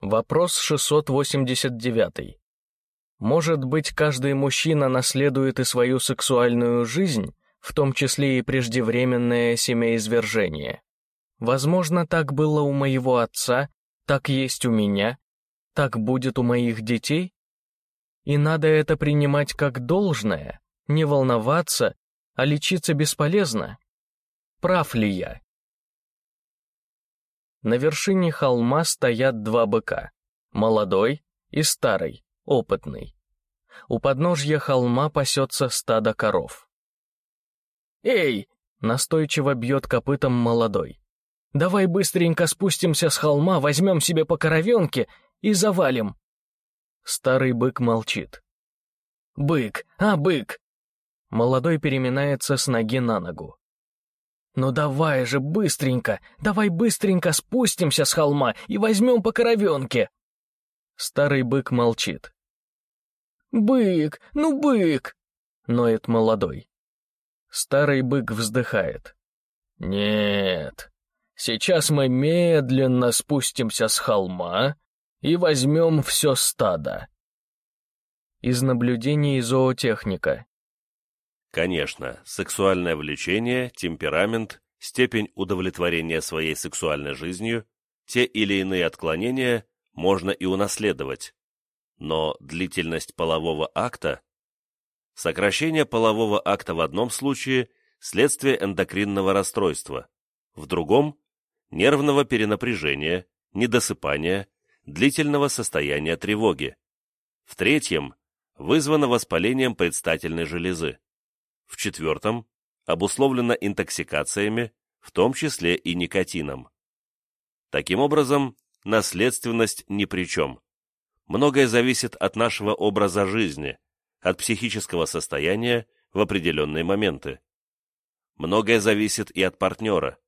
Вопрос 689. Может быть, каждый мужчина наследует и свою сексуальную жизнь, в том числе и преждевременное семяизвержение. Возможно, так было у моего отца, так есть у меня, так будет у моих детей? И надо это принимать как должное, не волноваться, а лечиться бесполезно. Прав ли я? На вершине холма стоят два быка, молодой и старый, опытный. У подножья холма пасется стадо коров. «Эй!» — настойчиво бьет копытом молодой. «Давай быстренько спустимся с холма, возьмем себе по коровенке и завалим!» Старый бык молчит. «Бык! А, бык!» Молодой переминается с ноги на ногу. «Ну давай же, быстренько, давай быстренько спустимся с холма и возьмем по коровенке!» Старый бык молчит. «Бык, ну бык!» — ноет молодой. Старый бык вздыхает. «Нет, сейчас мы медленно спустимся с холма и возьмем все стадо». Из наблюдений зоотехника. Конечно, сексуальное влечение, темперамент, степень удовлетворения своей сексуальной жизнью, те или иные отклонения можно и унаследовать. Но длительность полового акта? Сокращение полового акта в одном случае – следствие эндокринного расстройства, в другом – нервного перенапряжения, недосыпания, длительного состояния тревоги, в третьем – вызвано воспалением предстательной железы в четвертом обусловлено интоксикациями, в том числе и никотином. Таким образом, наследственность ни при чем. Многое зависит от нашего образа жизни, от психического состояния в определенные моменты. Многое зависит и от партнера.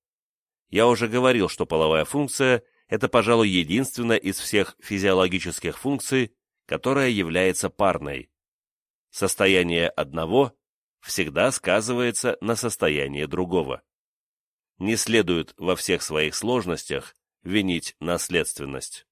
Я уже говорил, что половая функция – это, пожалуй, единственная из всех физиологических функций, которая является парной. Состояние одного всегда сказывается на состоянии другого. Не следует во всех своих сложностях винить наследственность.